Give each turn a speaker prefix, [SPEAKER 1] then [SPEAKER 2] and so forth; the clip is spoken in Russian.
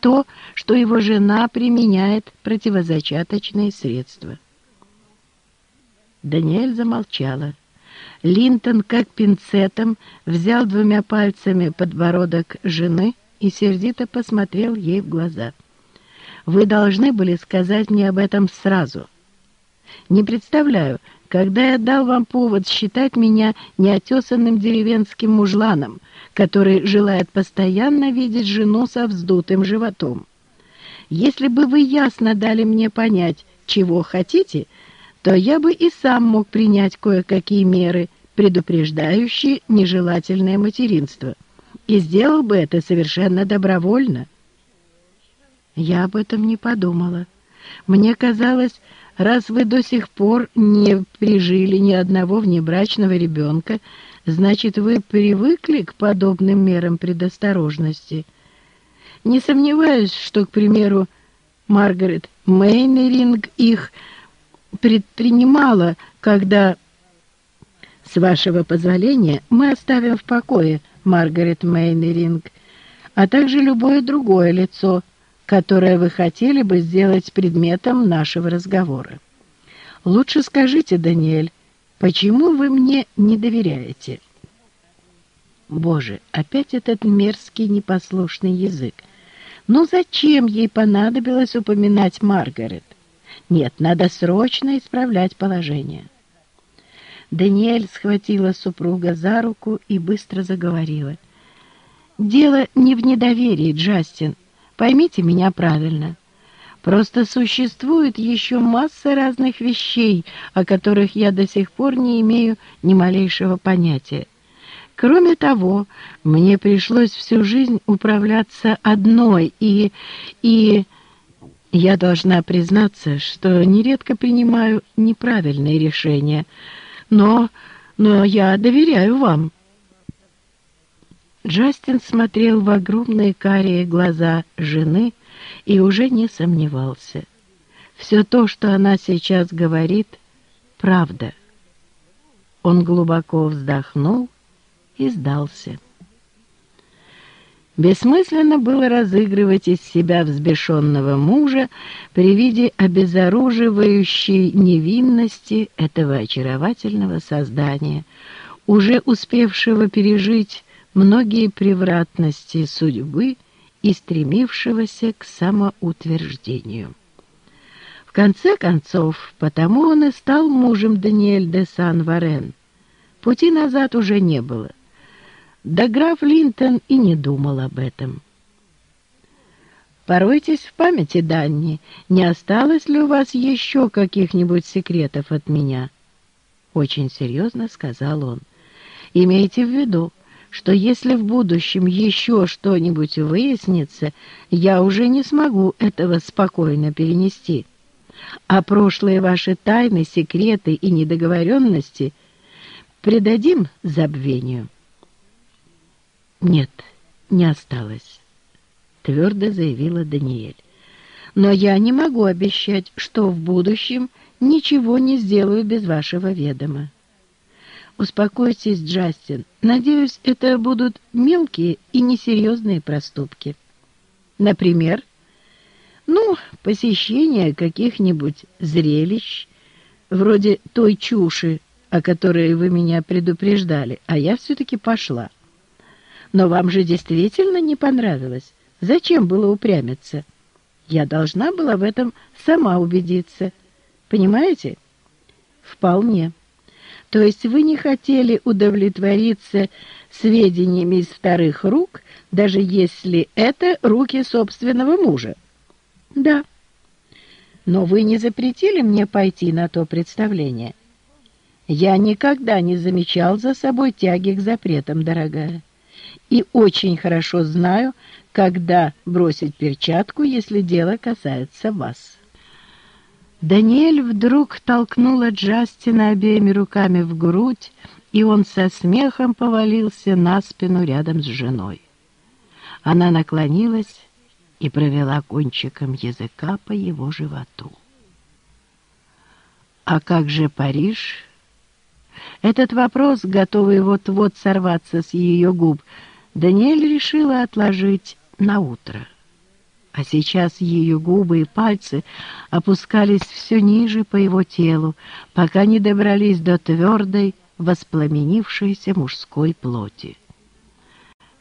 [SPEAKER 1] то, что его жена применяет противозачаточные средства. Даниэль замолчала. Линтон, как пинцетом, взял двумя пальцами подбородок жены и сердито посмотрел ей в глаза. «Вы должны были сказать мне об этом сразу. Не представляю, когда я дал вам повод считать меня неотесанным деревенским мужланом, который желает постоянно видеть жену со вздутым животом. Если бы вы ясно дали мне понять, чего хотите, то я бы и сам мог принять кое-какие меры, предупреждающие нежелательное материнство, и сделал бы это совершенно добровольно. Я об этом не подумала. Мне казалось, раз вы до сих пор не прижили ни одного внебрачного ребенка, значит, вы привыкли к подобным мерам предосторожности. Не сомневаюсь, что, к примеру, Маргарет Мейнеринг их предпринимала, когда... С вашего позволения мы оставим в покое Маргарет Мейнеринг, а также любое другое лицо, которое вы хотели бы сделать предметом нашего разговора. Лучше скажите, Даниэль, почему вы мне не доверяете? Боже, опять этот мерзкий непослушный язык. Ну зачем ей понадобилось упоминать Маргарет? Нет, надо срочно исправлять положение. Даниэль схватила супруга за руку и быстро заговорила. «Дело не в недоверии, Джастин. Поймите меня правильно. Просто существует еще масса разных вещей, о которых я до сих пор не имею ни малейшего понятия. Кроме того, мне пришлось всю жизнь управляться одной, и... и... Я должна признаться, что нередко принимаю неправильные решения, но... но я доверяю вам». Джастин смотрел в огромные карие глаза жены и уже не сомневался. Все то, что она сейчас говорит, правда. Он глубоко вздохнул и сдался. Бессмысленно было разыгрывать из себя взбешенного мужа при виде обезоруживающей невинности этого очаровательного создания, уже успевшего пережить многие превратности судьбы и стремившегося к самоутверждению. В конце концов, потому он и стал мужем Даниэль де Сан-Варен. Пути назад уже не было. Да граф Линтон и не думал об этом. Поройтесь в памяти, Данни, не осталось ли у вас еще каких-нибудь секретов от меня? Очень серьезно сказал он. Имейте в виду, что если в будущем еще что-нибудь выяснится, я уже не смогу этого спокойно перенести. А прошлые ваши тайны, секреты и недоговоренности предадим забвению. «Нет, не осталось», — твердо заявила Даниэль. «Но я не могу обещать, что в будущем ничего не сделаю без вашего ведома». «Успокойтесь, Джастин. Надеюсь, это будут мелкие и несерьезные проступки. Например, ну, посещение каких-нибудь зрелищ, вроде той чуши, о которой вы меня предупреждали, а я все-таки пошла. Но вам же действительно не понравилось. Зачем было упрямиться? Я должна была в этом сама убедиться. Понимаете? Вполне. То есть вы не хотели удовлетвориться сведениями из вторых рук, даже если это руки собственного мужа? Да. Но вы не запретили мне пойти на то представление. Я никогда не замечал за собой тяги к запретам, дорогая и очень хорошо знаю, когда бросить перчатку, если дело касается вас». Даниэль вдруг толкнула Джастина обеими руками в грудь, и он со смехом повалился на спину рядом с женой. Она наклонилась и провела кончиком языка по его животу. «А как же Париж?» Этот вопрос, готовый вот-вот сорваться с ее губ, Даниэль решила отложить на утро. А сейчас ее губы и пальцы опускались все ниже по его телу, пока не добрались до твердой, воспламенившейся мужской плоти.